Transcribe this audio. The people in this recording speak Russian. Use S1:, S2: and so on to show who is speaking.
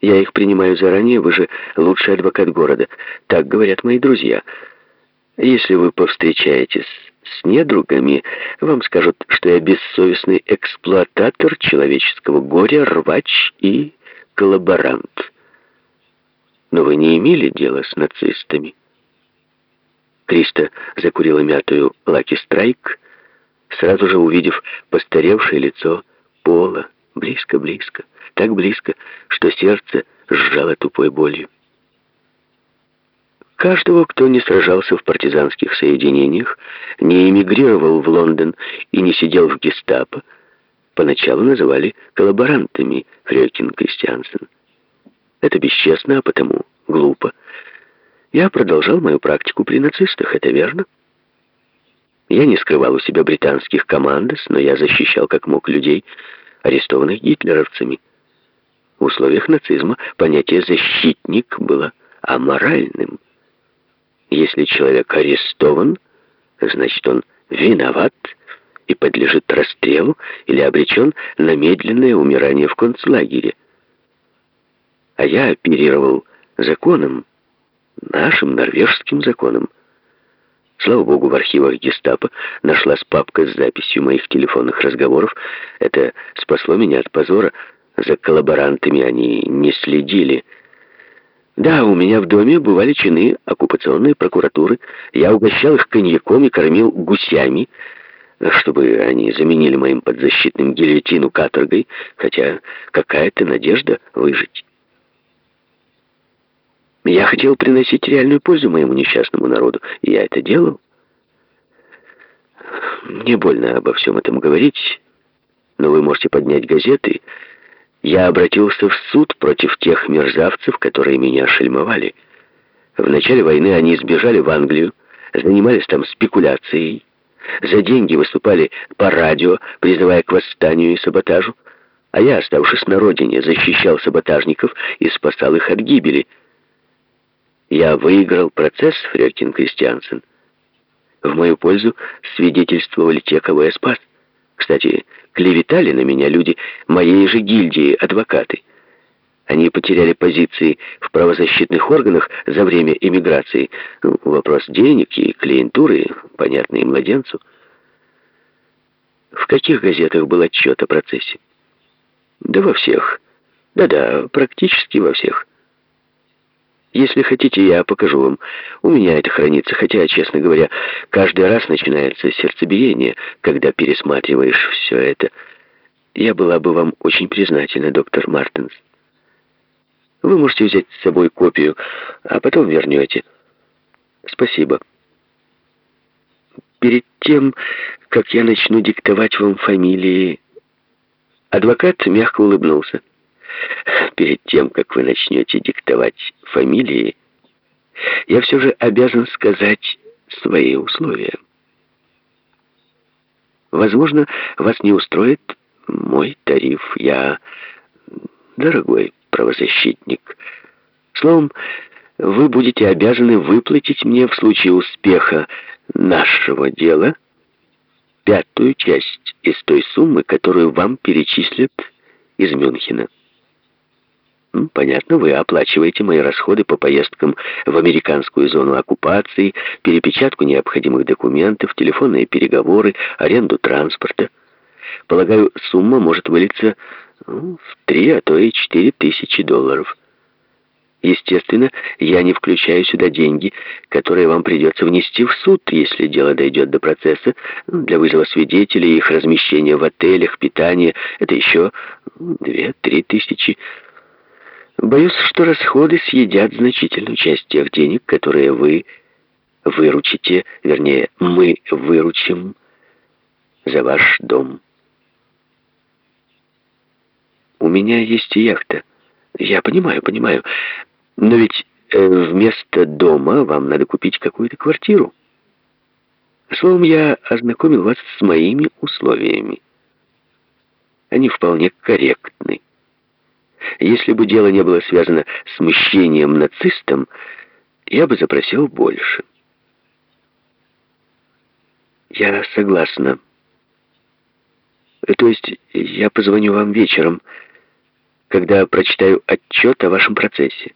S1: Я их принимаю заранее, вы же лучший адвокат города. Так говорят мои друзья. Если вы повстречаетесь с недругами, вам скажут, что я бессовестный эксплуататор человеческого горя, рвач и коллаборант. Но вы не имели дела с нацистами. Криста закурила мятую «Лаки Страйк», сразу же увидев постаревшее лицо Пола, близко-близко, так близко, что сердце сжало тупой болью. Каждого, кто не сражался в партизанских соединениях, не эмигрировал в Лондон и не сидел в гестапо, поначалу называли коллаборантами Фрёкин Кристиансен. Это бесчестно, а потому глупо. Я продолжал мою практику при нацистах, это верно? Я не скрывал у себя британских командос, но я защищал как мог людей, арестованных гитлеровцами. В условиях нацизма понятие «защитник» было аморальным. Если человек арестован, значит он виноват и подлежит расстрелу или обречен на медленное умирание в концлагере. А я оперировал законом, нашим норвежским законом. Слава богу, в архивах гестапо нашлась папка с записью моих телефонных разговоров. Это спасло меня от позора. За коллаборантами они не следили. Да, у меня в доме бывали чины оккупационной прокуратуры. Я угощал их коньяком и кормил гусями, чтобы они заменили моим подзащитным гильотину каторгой, хотя какая-то надежда выжить. Я хотел приносить реальную пользу моему несчастному народу, и я это делал. Мне больно обо всем этом говорить, но вы можете поднять газеты я обратился в суд против тех мерзавцев, которые меня шельмовали. В начале войны они сбежали в Англию, занимались там спекуляцией, за деньги выступали по радио, призывая к восстанию и саботажу, а я, оставшись на родине, защищал саботажников и спасал их от гибели. Я выиграл процесс, Фрёкин Кристиансен. В мою пользу свидетельствовали те, кого я спас. Кстати, клеветали на меня люди моей же гильдии, адвокаты. Они потеряли позиции в правозащитных органах за время эмиграции. Ну, вопрос денег и клиентуры, понятный младенцу. В каких газетах был отчет о процессе? Да во всех. Да-да, практически во всех. Если хотите, я покажу вам. У меня это хранится, хотя, честно говоря, каждый раз начинается сердцебиение, когда пересматриваешь все это. Я была бы вам очень признательна, доктор Мартинс. Вы можете взять с собой копию, а потом вернете. Спасибо. Перед тем, как я начну диктовать вам фамилии... Адвокат мягко улыбнулся. Перед тем, как вы начнете диктовать фамилии, я все же обязан сказать свои условия. Возможно, вас не устроит мой тариф. Я дорогой правозащитник. Словом, вы будете обязаны выплатить мне в случае успеха нашего дела пятую часть из той суммы, которую вам перечислят из Мюнхена. Понятно, вы оплачиваете мои расходы по поездкам в американскую зону оккупации, перепечатку необходимых документов, телефонные переговоры, аренду транспорта. Полагаю, сумма может вылиться ну, в три, а то и четыре тысячи долларов. Естественно, я не включаю сюда деньги, которые вам придется внести в суд, если дело дойдет до процесса, для вызова свидетелей, их размещения в отелях, питания. Это еще две-три тысячи Боюсь, что расходы съедят значительную часть тех денег, которые вы выручите, вернее, мы выручим за ваш дом. У меня есть яхта. Я понимаю, понимаю. Но ведь э, вместо дома вам надо купить какую-то квартиру. Словом, я ознакомил вас с моими условиями. Они вполне корректны. Если бы дело не было связано с мщением нацистам, я бы запросил больше. Я согласна. То есть я позвоню вам вечером. когда прочитаю отчет о вашем процессе.